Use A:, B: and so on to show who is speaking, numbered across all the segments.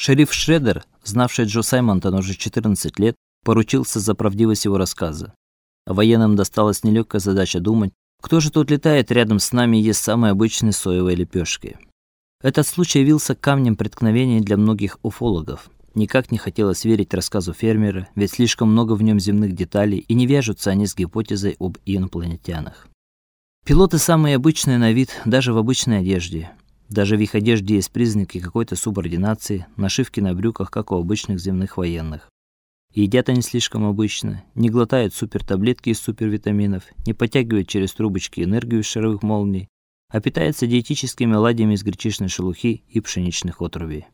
A: Шериф Шредер, знавший Джо Саймонтона уже 14 лет, поручился за правдивость его рассказа. А военным досталась нелегкая задача думать, кто же тут летает рядом с нами и ест самые обычные соевые лепешки. Этот случай явился камнем преткновения для многих уфологов. Никак не хотелось верить рассказу фермера, ведь слишком много в нем земных деталей, и не вяжутся они с гипотезой об инопланетянах. Пилоты самые обычные на вид, даже в обычной одежде. Даже в их одежде есть признаки какой-то субординации, нашивки на брюках, как у обычных земных военных. Едят они слишком обычно, не глотают супертаблетки из супервитаминов, не подтягивают через трубочки энергию из шаровых молний, а питаются диетическими оладьями из гречишной шелухи и пшеничных отрубей.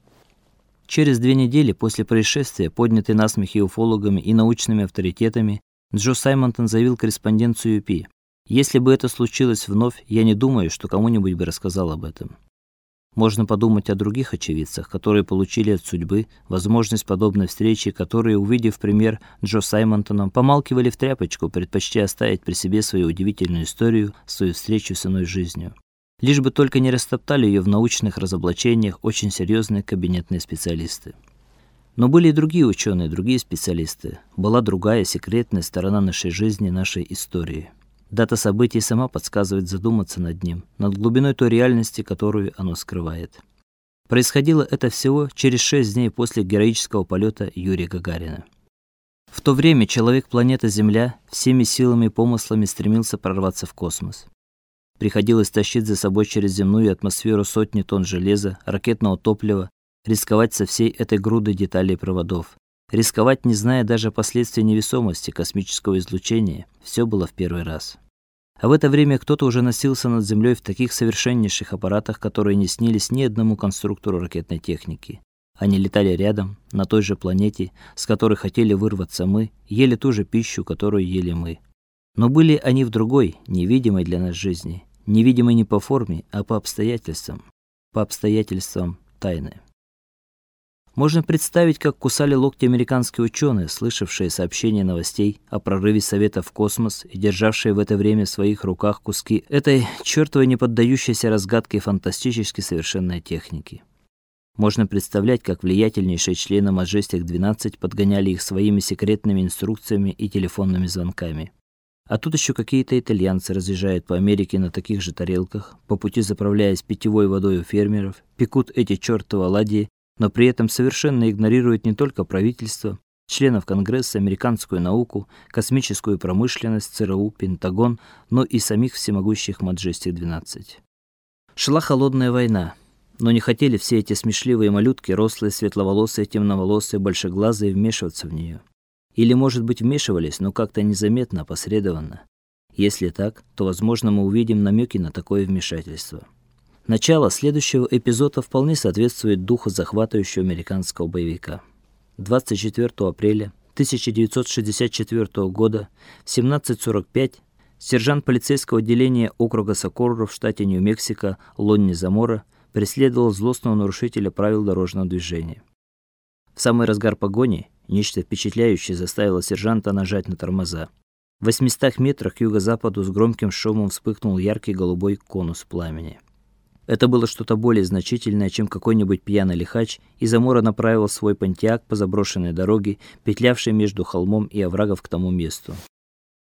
A: Через две недели после происшествия, поднятый насмех и уфологами и научными авторитетами, Джо Саймонтон заявил корреспонденцию UP: "Если бы это случилось вновь, я не думаю, что кому-нибудь бы рассказал об этом. Можно подумать о других очевидцах, которые получили от судьбы возможность подобной встречи, которые, увидев пример Джо Саймонтона, помалкивали в тряпочку, предпочтя оставить при себе свою удивительную историю, свою встречу с иной жизнью. Лишь бы только не растоптали ее в научных разоблачениях очень серьезные кабинетные специалисты. Но были и другие ученые, другие специалисты. Была другая секретная сторона нашей жизни, нашей истории. Дата событий сама подсказывает задуматься над ним, над глубиной той реальности, которую оно скрывает. Происходило это всего через шесть дней после героического полета Юрия Гагарина. В то время человек планеты Земля всеми силами и помыслами стремился прорваться в космос. Приходилось тащить за собой через земную атмосферу сотни тонн железа, ракетного топлива, рисковать со всей этой грудой деталей проводов, рисковать, не зная даже последствий невесомости космического излучения. все было в первый раз. А в это время кто-то уже носился над землей в таких совершеннейших аппаратах, которые не снились ни одному конструктору ракетной техники. Они летали рядом, на той же планете, с которой хотели вырваться мы, ели ту же пищу, которую ели мы. Но были они в другой, невидимой для нас жизни, невидимой не по форме, а по обстоятельствам, по обстоятельствам тайны. Можно представить, как кусали локти американские ученые, слышавшие сообщения новостей о прорыве Совета в космос и державшие в это время в своих руках куски этой чертовой не поддающейся разгадке фантастически совершенной техники. Можно представлять, как влиятельнейшие члены Majestic 12 подгоняли их своими секретными инструкциями и телефонными звонками. А тут еще какие-то итальянцы разъезжают по Америке на таких же тарелках, по пути заправляясь питьевой водой у фермеров, пекут эти чертовы оладьи но при этом совершенно игнорирует не только правительство, членов Конгресса, американскую науку, космическую промышленность, ЦРУ, Пентагон, но и самих всемогущих Маджестик-12. Шла холодная война, но не хотели все эти смешливые малютки, рослые, светловолосые, темноволосые, большеглазые вмешиваться в нее. Или, может быть, вмешивались, но как-то незаметно, опосредованно. Если так, то, возможно, мы увидим намеки на такое вмешательство. Начало следующего эпизода вполне соответствует духу захватывающего американского боевика. 24 апреля 1964 года в 17:45 сержант полицейского отделения округа Сокорро в штате Нью-Мексико Лонни Замора преследовал злостного нарушителя правил дорожного движения. В самый разгар погони нечто впечатляющее заставило сержанта нажать на тормоза. В 800 метрах к юго-западу с громким шумом вспыхнул яркий голубой конус пламени. Это было что-то более значительное, чем какой-нибудь пьяный лихач, и Замора направил свой понтиак по заброшенной дороге, петлявшей между холмом и оврагов к тому месту.